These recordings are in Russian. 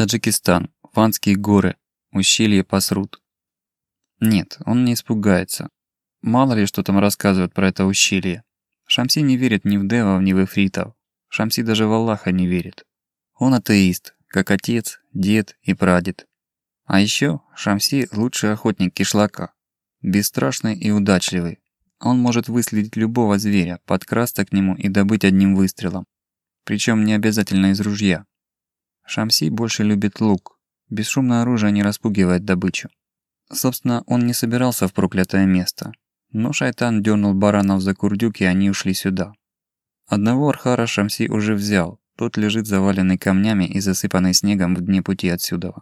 Таджикистан, Ванские горы, ущелье Пасрут. Нет, он не испугается. Мало ли, что там рассказывают про это ущелье. Шамси не верит ни в девов, ни в эфритов. Шамси даже в Аллаха не верит. Он атеист, как отец, дед и прадед. А еще Шамси – лучший охотник кишлака. Бесстрашный и удачливый. Он может выследить любого зверя, подкрасться к нему и добыть одним выстрелом. Причем не обязательно из ружья. Шамси больше любит лук. Бесшумное оружие не распугивает добычу. Собственно, он не собирался в проклятое место. Но шайтан дернул баранов за курдюк, и они ушли сюда. Одного архара Шамси уже взял. Тот лежит заваленный камнями и засыпанный снегом в дне пути отсюда.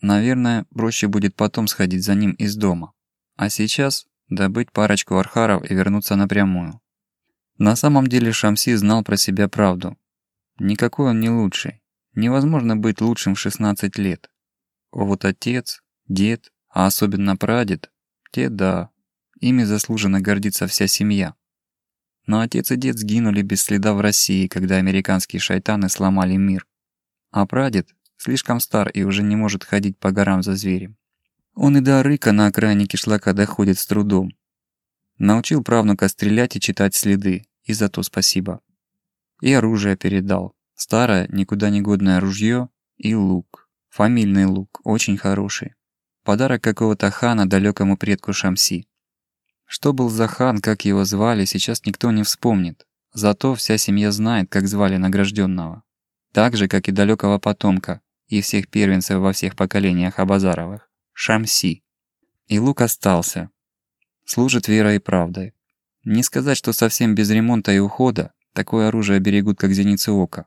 Наверное, проще будет потом сходить за ним из дома. А сейчас добыть парочку архаров и вернуться напрямую. На самом деле Шамси знал про себя правду. Никакой он не лучший. Невозможно быть лучшим в 16 лет. Вот отец, дед, а особенно прадед, те да, ими заслуженно гордится вся семья. Но отец и дед сгинули без следа в России, когда американские шайтаны сломали мир. А прадед слишком стар и уже не может ходить по горам за зверем. Он и до рыка на окраине кишлака доходит с трудом. Научил правнука стрелять и читать следы, и за то спасибо. И оружие передал. Старое, никуда не годное ружье и лук. Фамильный лук, очень хороший. Подарок какого-то хана далекому предку Шамси. Что был за хан, как его звали, сейчас никто не вспомнит. Зато вся семья знает, как звали награжденного. Так же, как и далекого потомка, и всех первенцев во всех поколениях Абазаровых. Шамси. И лук остался. Служит верой и правдой. Не сказать, что совсем без ремонта и ухода, такое оружие берегут как зеницу ока.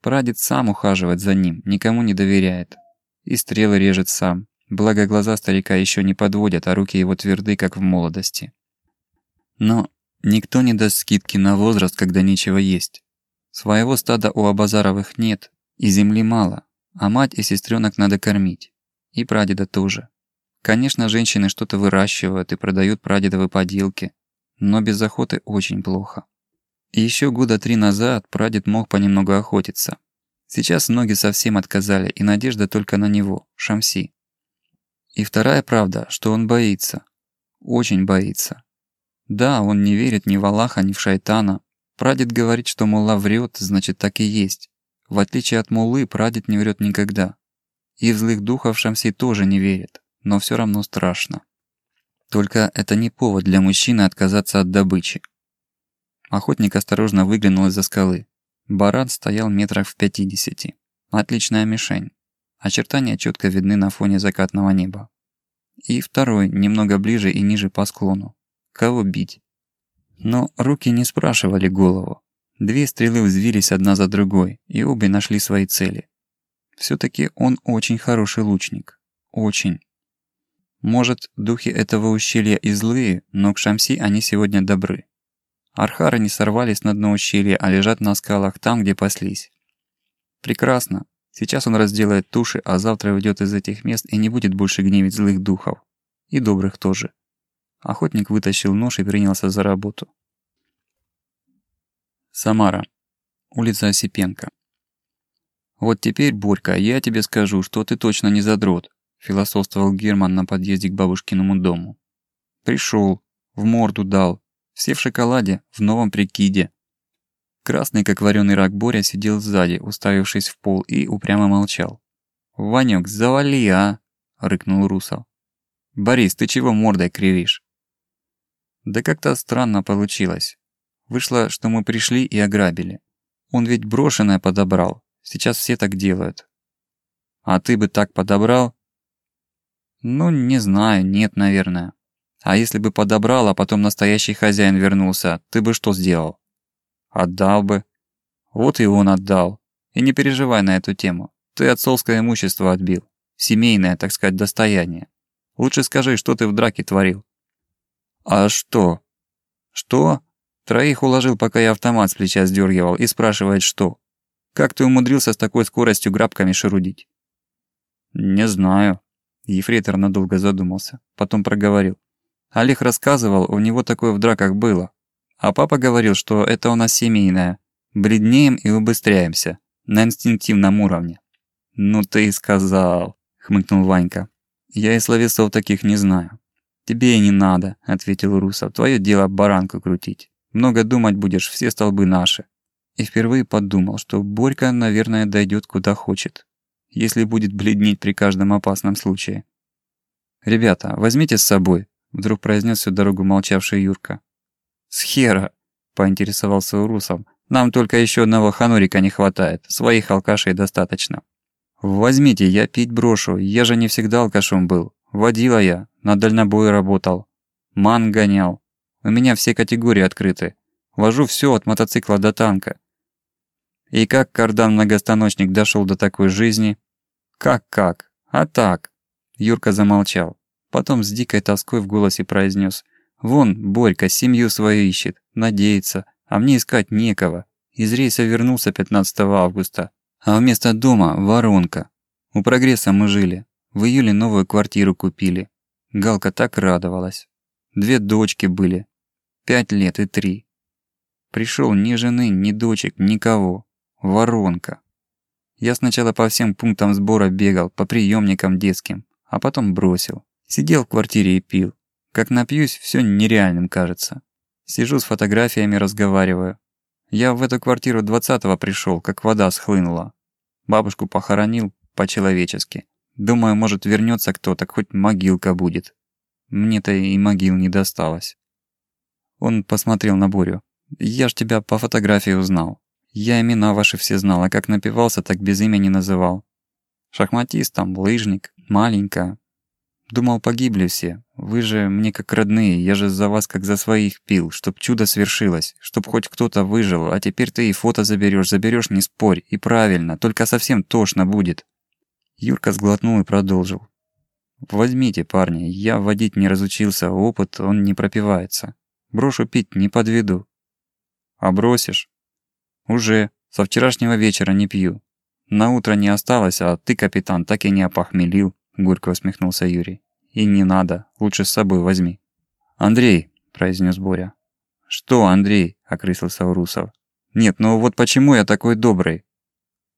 Прадед сам ухаживает за ним, никому не доверяет. И стрелы режет сам, Благо глаза старика еще не подводят, а руки его тверды, как в молодости. Но никто не даст скидки на возраст, когда нечего есть. Своего стада у Абазаровых нет, и земли мало, а мать и сестренок надо кормить. И прадеда тоже. Конечно, женщины что-то выращивают и продают прадедовы поделки, но без охоты очень плохо. Еще года три назад прадед мог понемногу охотиться. Сейчас ноги совсем отказали, и надежда только на него, Шамси. И вторая правда, что он боится. Очень боится. Да, он не верит ни в Аллаха, ни в шайтана. Прадед говорит, что Мулла врет, значит так и есть. В отличие от Муллы, прадед не врет никогда. И в злых духов Шамси тоже не верит, но все равно страшно. Только это не повод для мужчины отказаться от добычи. Охотник осторожно выглянул из-за скалы. Баран стоял метрах в пятидесяти. Отличная мишень. Очертания четко видны на фоне закатного неба. И второй, немного ближе и ниже по склону. Кого бить? Но руки не спрашивали голову. Две стрелы взвились одна за другой, и обе нашли свои цели. все таки он очень хороший лучник. Очень. Может, духи этого ущелья и злые, но к Шамси они сегодня добры. Архары не сорвались на дно ущелья, а лежат на скалах там, где паслись. Прекрасно. Сейчас он разделает туши, а завтра уйдет из этих мест и не будет больше гневить злых духов. И добрых тоже. Охотник вытащил нож и принялся за работу. Самара. Улица Осипенко. «Вот теперь, Борька, я тебе скажу, что ты точно не задрот», философствовал Герман на подъезде к бабушкиному дому. Пришел, в морду дал, все в шоколаде, в новом прикиде, Красный, как вареный рак Боря, сидел сзади, уставившись в пол, и упрямо молчал. «Ванёк, завали, а!» — рыкнул Русов. «Борис, ты чего мордой кривишь?» «Да как-то странно получилось. Вышло, что мы пришли и ограбили. Он ведь брошенное подобрал. Сейчас все так делают». «А ты бы так подобрал?» «Ну, не знаю, нет, наверное. А если бы подобрал, а потом настоящий хозяин вернулся, ты бы что сделал?» Отдал бы. Вот и он отдал. И не переживай на эту тему. Ты отцовское имущество отбил. Семейное, так сказать, достояние. Лучше скажи, что ты в драке творил. А что? Что? Троих уложил, пока я автомат с плеча сдергивал, и спрашивает, что? Как ты умудрился с такой скоростью грабками шарудить? Не знаю. Ефрейтор надолго задумался. Потом проговорил. Олег рассказывал, у него такое в драках было. А папа говорил, что это у нас семейное. Бреднеем и убыстряемся. На инстинктивном уровне. «Ну ты и сказал», — хмыкнул Ванька. «Я и словесов таких не знаю». «Тебе и не надо», — ответил Русов. «Твое дело баранку крутить. Много думать будешь, все столбы наши». И впервые подумал, что Борька, наверное, дойдет куда хочет, если будет бледнеть при каждом опасном случае. «Ребята, возьмите с собой», — вдруг произнес всю дорогу молчавший Юрка. «С хера!» — поинтересовался Урусов. «Нам только еще одного ханурика не хватает, своих алкашей достаточно». «Возьмите, я пить брошу, я же не всегда алкашом был. Водила я, на дальнобой работал. Ман гонял. У меня все категории открыты. Вожу все от мотоцикла до танка. И как кардан-многостаночник дошел до такой жизни? Как-как? А так. Юрка замолчал. Потом с дикой тоской в голосе произнес: «Вон, Борька семью свою ищет, надеется, а мне искать некого. Из рейса вернулся 15 августа, а вместо дома – воронка. У прогресса мы жили. В июле новую квартиру купили. Галка так радовалась. Две дочки были. Пять лет и три. Пришел ни жены, ни дочек, никого. Воронка. Я сначала по всем пунктам сбора бегал, по приемникам детским, а потом бросил. Сидел в квартире и пил. Как напьюсь, все нереальным кажется. Сижу с фотографиями, разговариваю. Я в эту квартиру двадцатого пришел, как вода схлынула. Бабушку похоронил по-человечески. Думаю, может вернется кто-то, хоть могилка будет. Мне-то и могил не досталось. Он посмотрел на Борю. Я ж тебя по фотографии узнал. Я имена ваши все знал, а как напивался, так без имени называл. Шахматист там, лыжник, маленькая. Думал, погибли все. Вы же мне как родные, я же за вас как за своих пил, чтоб чудо свершилось, чтоб хоть кто-то выжил, а теперь ты и фото заберешь, заберешь, не спорь, и правильно, только совсем тошно будет. Юрка сглотнул и продолжил. «Возьмите, парни, я водить не разучился, опыт, он не пропивается. Брошу пить, не подведу». «А бросишь?» «Уже. Со вчерашнего вечера не пью. На утро не осталось, а ты, капитан, так и не опохмелил», — горько усмехнулся Юрий. «И не надо, лучше с собой возьми». «Андрей», — произнес Боря. «Что, Андрей?» — окрысился Урусов. «Нет, ну вот почему я такой добрый?»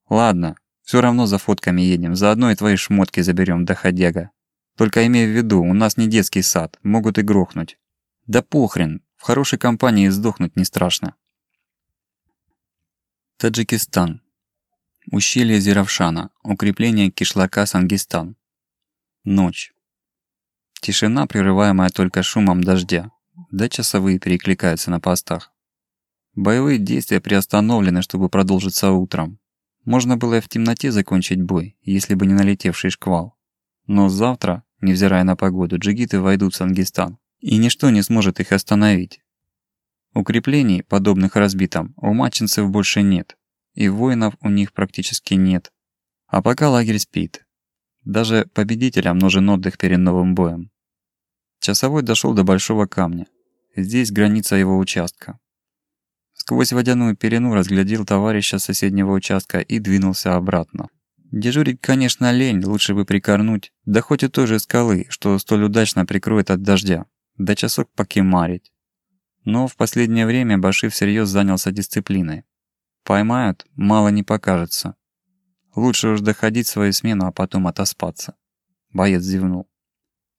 «Ладно, все равно за фотками едем, заодно и твои шмотки заберем, доходяга. Только имей в виду, у нас не детский сад, могут и грохнуть. Да похрен, в хорошей компании сдохнуть не страшно. Таджикистан. Ущелье Зиравшана. Укрепление кишлака Сангистан. Ночь. Тишина, прерываемая только шумом дождя. Да часовые перекликаются на постах. Боевые действия приостановлены, чтобы продолжиться утром. Можно было и в темноте закончить бой, если бы не налетевший шквал. Но завтра, невзирая на погоду, джигиты войдут в Сангистан, и ничто не сможет их остановить. Укреплений, подобных разбитым, у мачинцев больше нет, и воинов у них практически нет. А пока лагерь спит. Даже победителям нужен отдых перед новым боем. Часовой дошел до большого камня. Здесь граница его участка. Сквозь водяную пелену разглядел товарища с соседнего участка и двинулся обратно. Дежурить, конечно, лень, лучше бы прикорнуть, да хоть и той же скалы, что столь удачно прикроет от дождя, да часок покемарить. Но в последнее время Баши всерьез занялся дисциплиной. Поймают, мало не покажется. Лучше уж доходить свою смену, а потом отоспаться. Боец зевнул.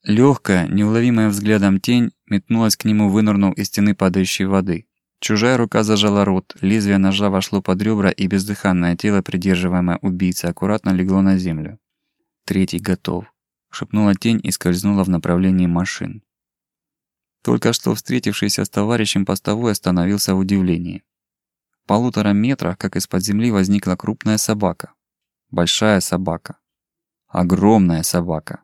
Легкая, неуловимая взглядом тень метнулась к нему, вынырнув из стены падающей воды. Чужая рука зажала рот, лезвие ножа вошло под ребра, и бездыханное тело, придерживаемое убийцей, аккуратно легло на землю. Третий готов. Шепнула тень и скользнула в направлении машин. Только что встретившийся с товарищем постовой остановился в удивлении. В полутора метрах, как из-под земли, возникла крупная собака. Большая собака. Огромная собака.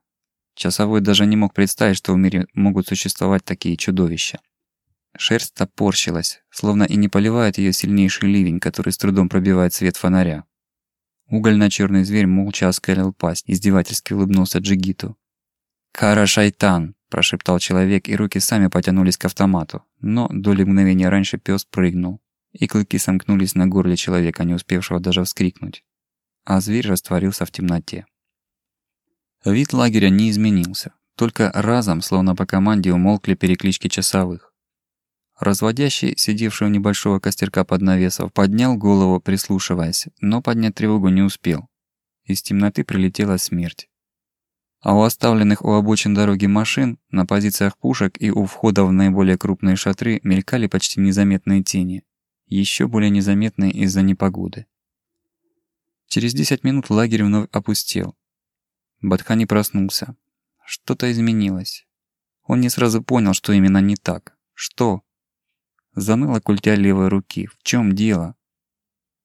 Часовой даже не мог представить, что в мире могут существовать такие чудовища. Шерсть топорщилась, словно и не поливает ее сильнейший ливень, который с трудом пробивает свет фонаря. Угольно-черный зверь молча оскалил пасть, издевательски улыбнулся Джигиту. «Кара шайтан!» – прошептал человек, и руки сами потянулись к автомату. Но доли мгновения раньше пес прыгнул, и клыки сомкнулись на горле человека, не успевшего даже вскрикнуть. А зверь растворился в темноте. Вид лагеря не изменился, только разом, словно по команде, умолкли переклички часовых. Разводящий, сидевший у небольшого костерка под навесом, поднял голову, прислушиваясь, но поднять тревогу не успел. из темноты прилетела смерть. А у оставленных у обочин дороги машин, на позициях пушек и у входа в наиболее крупные шатры мелькали почти незаметные тени, еще более незаметные из-за непогоды. Через 10 минут лагерь вновь опустел. Батхани проснулся. Что-то изменилось. Он не сразу понял, что именно не так. Что? Заныла культя левой руки. В чем дело?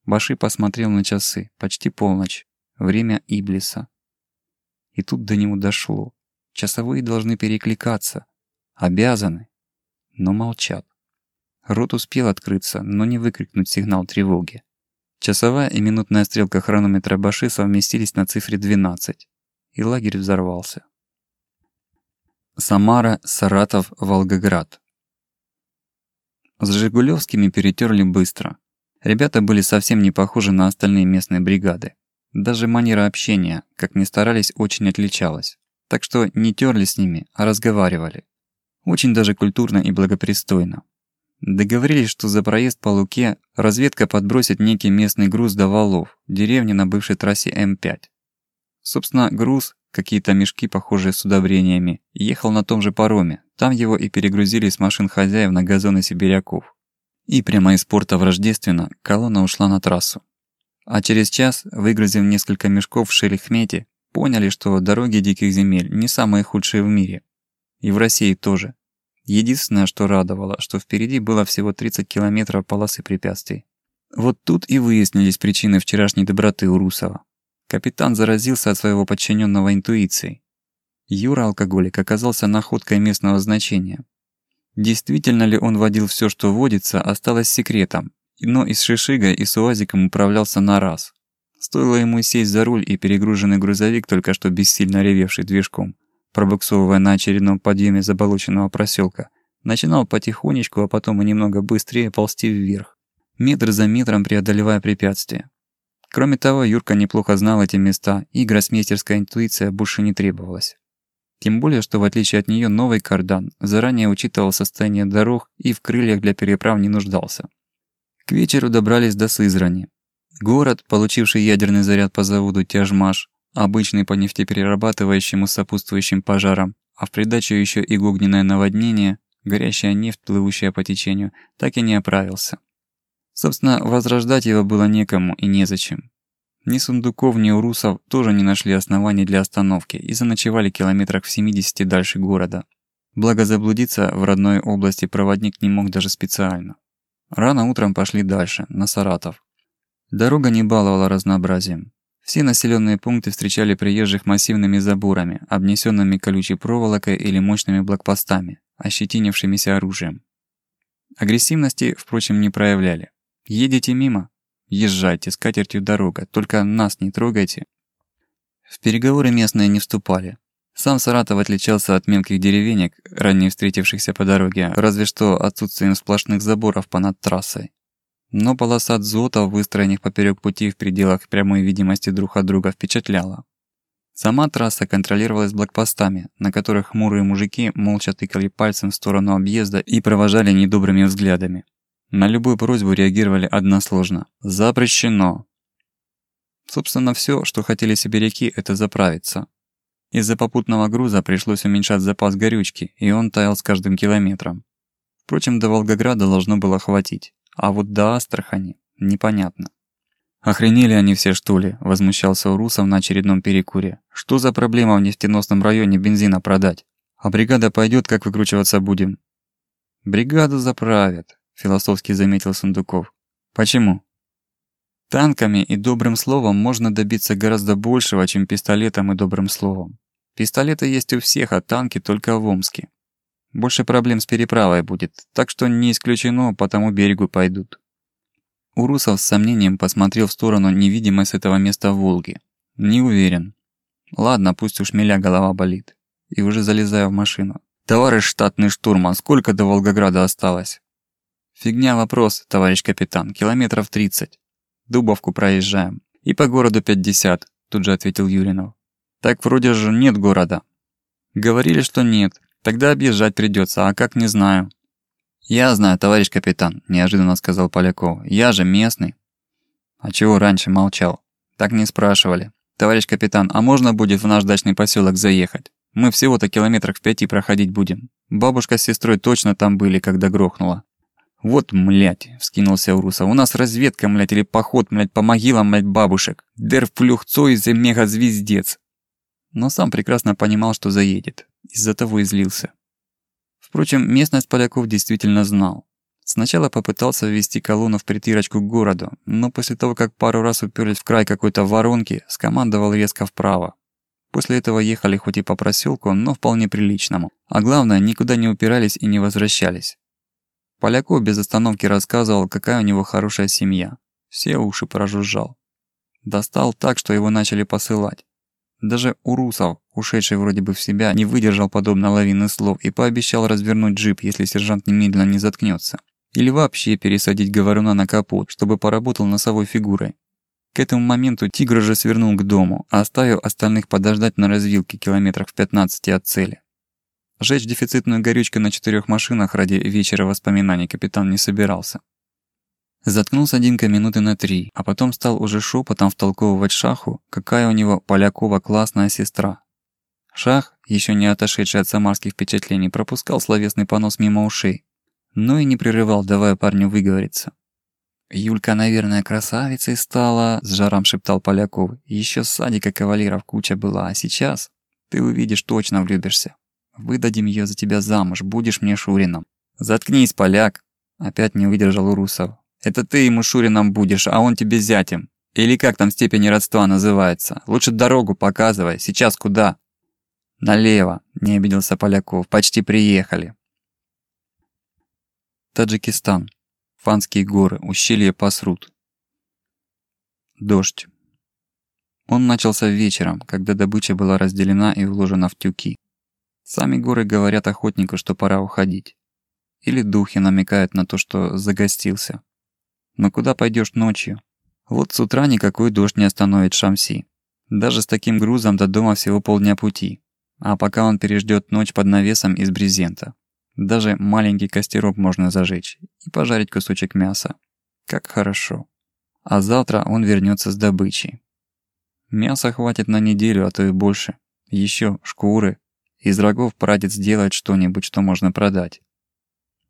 Баши посмотрел на часы. Почти полночь. Время Иблиса. И тут до него дошло. Часовые должны перекликаться. Обязаны. Но молчат. Рот успел открыться, но не выкрикнуть сигнал тревоги. Часовая и минутная стрелка хронометра Баши совместились на цифре 12. И лагерь взорвался. Самара, Саратов, Волгоград. С Жигулевскими перетерли быстро. Ребята были совсем не похожи на остальные местные бригады. Даже манера общения, как ни старались, очень отличалась. Так что не терли с ними, а разговаривали. Очень даже культурно и благопристойно. Договорились, что за проезд по Луке разведка подбросит некий местный груз до Валов, деревни на бывшей трассе М5. Собственно, груз, какие-то мешки, похожие с удобрениями, ехал на том же пароме. Там его и перегрузили с машин хозяев на газоны сибиряков. И прямо из порта в Рождественно колонна ушла на трассу. А через час, выгрузив несколько мешков в Шерихмете, поняли, что дороги диких земель не самые худшие в мире. И в России тоже. Единственное, что радовало, что впереди было всего 30 километров полосы препятствий. Вот тут и выяснились причины вчерашней доброты у Русова. Капитан заразился от своего подчиненного интуицией. Юра-алкоголик оказался находкой местного значения. Действительно ли он водил все, что водится, осталось секретом, но и с Шишигой, и с УАЗиком управлялся на раз. Стоило ему сесть за руль, и перегруженный грузовик, только что бессильно ревевший движком, пробуксовывая на очередном подъеме заболоченного проселка, начинал потихонечку, а потом и немного быстрее ползти вверх, метр за метром преодолевая препятствия. Кроме того, Юрка неплохо знал эти места, и гроссмейстерская интуиция больше не требовалась. Тем более, что в отличие от нее новый кардан заранее учитывал состояние дорог и в крыльях для переправ не нуждался. К вечеру добрались до Сызрани. Город, получивший ядерный заряд по заводу Тяжмаш, обычный по нефтеперерабатывающему сопутствующим пожарам, а в придачу еще и огненное наводнение, горящая нефть, плывущая по течению, так и не оправился. Собственно, возрождать его было некому и незачем. Ни сундуков, ни урусов тоже не нашли оснований для остановки и заночевали километрах в 70 дальше города. Благо заблудиться в родной области проводник не мог даже специально. Рано утром пошли дальше, на Саратов. Дорога не баловала разнообразием. Все населенные пункты встречали приезжих массивными заборами, обнесенными колючей проволокой или мощными блокпостами, ощетинившимися оружием. Агрессивности, впрочем, не проявляли. Едете мимо? Езжайте, с катертью дорога, только нас не трогайте. В переговоры местные не вступали. Сам Саратов отличался от мелких деревенек, ранее встретившихся по дороге, разве что отсутствием сплошных заборов понад трассой. Но полоса дзотов, выстроенных поперек пути в пределах прямой видимости друг от друга, впечатляла. Сама трасса контролировалась блокпостами, на которых хмурые мужики молча тыкали пальцем в сторону объезда и провожали недобрыми взглядами. На любую просьбу реагировали односложно. «Запрещено!» Собственно, все, что хотели сибиряки, это заправиться. Из-за попутного груза пришлось уменьшать запас горючки, и он таял с каждым километром. Впрочем, до Волгограда должно было хватить, а вот до Астрахани – непонятно. «Охренели они все, что ли?» – возмущался Урусов на очередном перекуре. «Что за проблема в нефтеносном районе бензина продать? А бригада пойдет, как выкручиваться будем?» «Бригаду заправят», – философски заметил Сундуков. «Почему?» Танками и добрым словом можно добиться гораздо большего, чем пистолетом и добрым словом. Пистолеты есть у всех, а танки только в Омске. Больше проблем с переправой будет, так что не исключено, по тому берегу пойдут. Урусов с сомнением посмотрел в сторону невидимой с этого места Волги. Не уверен. Ладно, пусть у шмеля голова болит. И уже залезаю в машину. Товарищ штатный штурман, сколько до Волгограда осталось? Фигня вопрос, товарищ капитан, километров 30. Дубовку проезжаем. И по городу 50, тут же ответил Юринов. Так вроде же нет города. Говорили, что нет. Тогда объезжать придется, а как не знаю. Я знаю, товарищ капитан, неожиданно сказал Поляков. Я же местный. А чего раньше молчал? Так не спрашивали. «Товарищ капитан, а можно будет в наш дачный поселок заехать? Мы всего-то километрах в пяти проходить будем. Бабушка с сестрой точно там были, когда грохнула». «Вот, млять!» — вскинулся Урусов. «У нас разведка, млять, или поход, млять, по могилам, млять, бабушек. Дер плюхцо из мега-звездец!» Но сам прекрасно понимал, что заедет. Из-за того и злился. Впрочем, местность поляков действительно знал. Сначала попытался ввести колонну в притирочку к городу, но после того, как пару раз уперлись в край какой-то воронки, скомандовал резко вправо. После этого ехали хоть и по проселку, но вполне приличному. А главное, никуда не упирались и не возвращались. Поляков без остановки рассказывал, какая у него хорошая семья. Все уши прожужжал. Достал так, что его начали посылать. Даже Урусов, ушедший вроде бы в себя, не выдержал подобно лавины слов и пообещал развернуть джип, если сержант немедленно не заткнется. Или вообще пересадить говоруна на капот, чтобы поработал носовой фигурой. К этому моменту тигр уже свернул к дому, оставив остальных подождать на развилке километрах в 15 от цели. Жечь дефицитную горючку на четырех машинах ради вечера воспоминаний капитан не собирался. Заткнулся Димка минуты на три, а потом стал уже шепотом втолковывать Шаху, какая у него Полякова классная сестра. Шах, еще не отошедший от самарских впечатлений, пропускал словесный понос мимо ушей, но и не прерывал, давая парню выговориться. «Юлька, наверное, красавицей стала», — с жаром шептал Поляков. Еще с садика кавалеров куча была, а сейчас ты увидишь, точно влюбишься. Выдадим ее за тебя замуж, будешь мне Шурином». «Заткнись, поляк!» — опять не выдержал Урусов. «Это ты ему Шурином будешь, а он тебе зятем. Или как там степень родства называется? Лучше дорогу показывай. Сейчас куда?» «Налево», — не обиделся Поляков. «Почти приехали». Таджикистан. Фанские горы, ущелье Пасрут. Дождь. Он начался вечером, когда добыча была разделена и уложена в тюки. Сами горы говорят охотнику, что пора уходить. Или духи намекают на то, что загостился. Но куда пойдешь ночью? Вот с утра никакой дождь не остановит Шамси. Даже с таким грузом до дома всего полдня пути. А пока он переждет ночь под навесом из брезента. Даже маленький костерок можно зажечь и пожарить кусочек мяса. Как хорошо. А завтра он вернется с добычей. Мяса хватит на неделю, а то и больше. Еще шкуры, из рогов прадед сделает что-нибудь, что можно продать.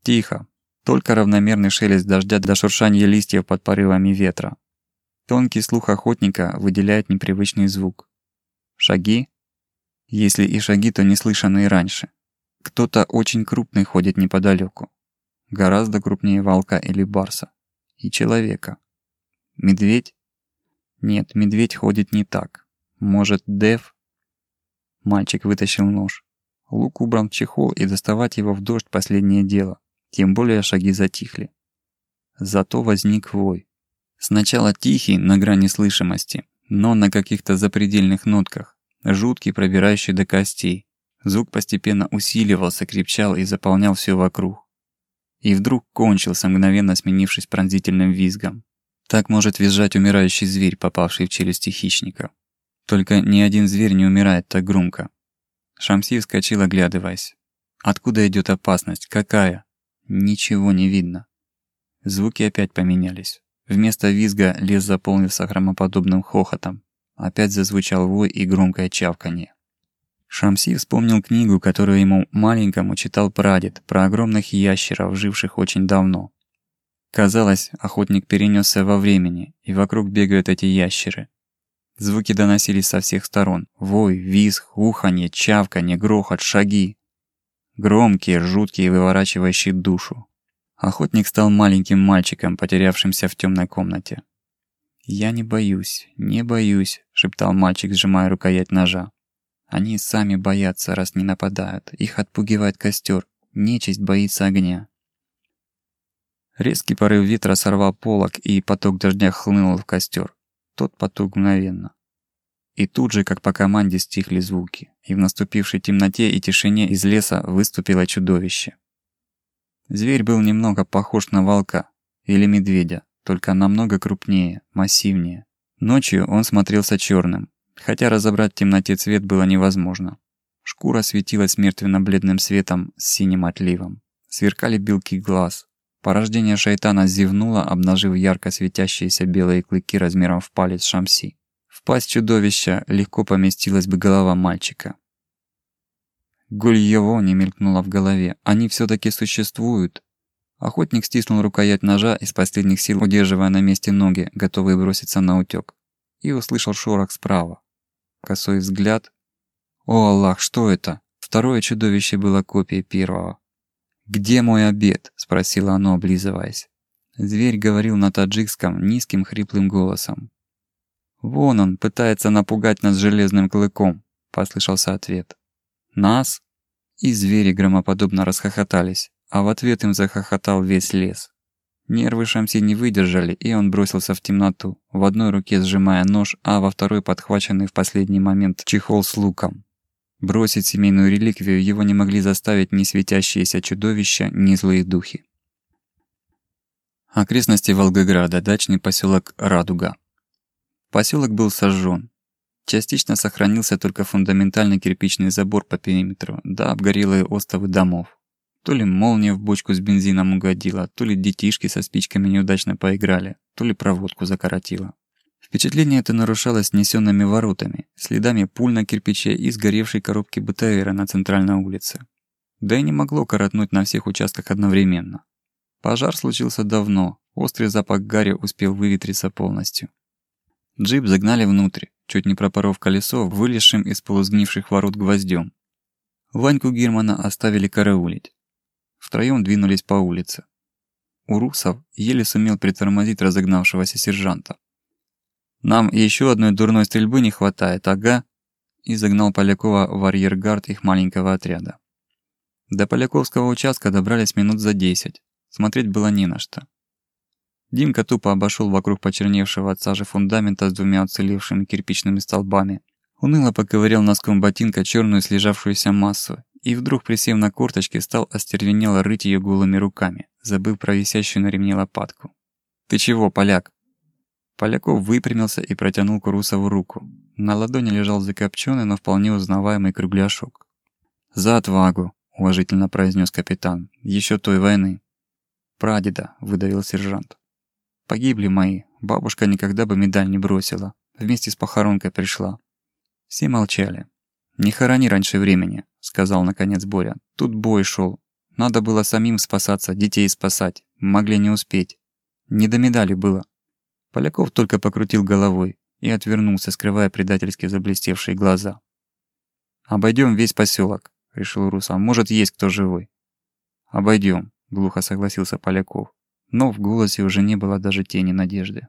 Тихо. Только равномерный шелест дождя до шуршания листьев под порывами ветра. Тонкий слух охотника выделяет непривычный звук. Шаги? Если и шаги, то не слышанные раньше. Кто-то очень крупный ходит неподалеку. Гораздо крупнее волка или барса. И человека. Медведь? Нет, медведь ходит не так. Может, Дев? Мальчик вытащил нож. Лук убран в чехол, и доставать его в дождь – последнее дело. Тем более шаги затихли. Зато возник вой. Сначала тихий, на грани слышимости, но на каких-то запредельных нотках, жуткий, пробирающий до костей. Звук постепенно усиливался, крепчал и заполнял все вокруг. И вдруг кончился, мгновенно сменившись пронзительным визгом. Так может визжать умирающий зверь, попавший в челюсти хищника. Только ни один зверь не умирает так громко. Шамси вскочил, оглядываясь. Откуда идет опасность? Какая? Ничего не видно. Звуки опять поменялись. Вместо визга лес заполнился громоподобным хохотом. Опять зазвучал вой и громкое чавканье. Шамси вспомнил книгу, которую ему маленькому читал прадед, про огромных ящеров, живших очень давно. Казалось, охотник перенесся во времени, и вокруг бегают эти ящеры. Звуки доносились со всех сторон. Вой, визг, уханье, чавканье, грохот, шаги. Громкие, жуткие, выворачивающие душу. Охотник стал маленьким мальчиком, потерявшимся в темной комнате. «Я не боюсь, не боюсь», — шептал мальчик, сжимая рукоять ножа. «Они сами боятся, раз не нападают. Их отпугивает костер. Нечисть боится огня». Резкий порыв ветра сорвал полог, и поток дождя хлынул в костер. Тот потуг мгновенно. И тут же, как по команде, стихли звуки, и в наступившей темноте и тишине из леса выступило чудовище. Зверь был немного похож на волка или медведя, только намного крупнее, массивнее. Ночью он смотрелся черным, хотя разобрать в темноте цвет было невозможно. Шкура светилась мертвенно-бледным светом с синим отливом. Сверкали белки глаз, Порождение шайтана зевнуло, обнажив ярко светящиеся белые клыки размером в палец Шамси. Пасть чудовища легко поместилась бы голова мальчика. Гульево не мелькнуло в голове. Они все таки существуют. Охотник стиснул рукоять ножа из последних сил, удерживая на месте ноги, готовый броситься на утёк. И услышал шорох справа. Косой взгляд. О, Аллах, что это? Второе чудовище было копией первого. «Где мой обед?» – спросило оно, облизываясь. Зверь говорил на таджикском низким хриплым голосом. «Вон он, пытается напугать нас железным клыком», – послышался ответ. «Нас?» И звери громоподобно расхохотались, а в ответ им захохотал весь лес. Нервы Шамси не выдержали, и он бросился в темноту, в одной руке сжимая нож, а во второй подхваченный в последний момент чехол с луком. Бросить семейную реликвию его не могли заставить ни светящиеся чудовища, ни злые духи. Окрестности Волгограда, дачный поселок Радуга. Поселок был сожжен. Частично сохранился только фундаментальный кирпичный забор по периметру, да обгорелые остовы домов. То ли молния в бочку с бензином угодила, то ли детишки со спичками неудачно поиграли, то ли проводку закоротила. Впечатление это нарушалось снесенными воротами, следами пуль на кирпиче и сгоревшей коробки БТРа на центральной улице. Да и не могло коротнуть на всех участках одновременно. Пожар случился давно, острый запах гари успел выветриться полностью. Джип загнали внутрь, чуть не пропоров колесо, вылезшим из полусгнивших ворот гвоздем. Ваньку Германа оставили караулить. Втроем двинулись по улице. Урусов еле сумел притормозить разогнавшегося сержанта. «Нам еще одной дурной стрельбы не хватает, ага?» и загнал Полякова в арьергард их маленького отряда. До Поляковского участка добрались минут за десять. Смотреть было не на что. Димка тупо обошел вокруг почерневшего от сажи фундамента с двумя уцелевшими кирпичными столбами. Уныло поковырял носком ботинка черную слежавшуюся массу и вдруг, присев на корточки, стал остервенело рыть ее голыми руками, забыв про висящую на ремне лопатку. «Ты чего, поляк?» Поляков выпрямился и протянул Курусову руку. На ладони лежал закопченный, но вполне узнаваемый кругляшок. «За отвагу!» — уважительно произнес капитан. Еще той войны». «Прадеда!» — выдавил сержант. Погибли мои. Бабушка никогда бы медаль не бросила. Вместе с похоронкой пришла. Все молчали. «Не хорони раньше времени», — сказал наконец Боря. «Тут бой шел. Надо было самим спасаться, детей спасать. Могли не успеть. Не до медали было». Поляков только покрутил головой и отвернулся, скрывая предательски заблестевшие глаза. Обойдем весь поселок, решил Руса. «Может, есть кто живой?» Обойдем, глухо согласился Поляков но в голосе уже не было даже тени надежды.